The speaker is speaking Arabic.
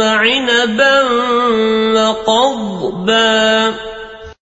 وعنبا وقضبا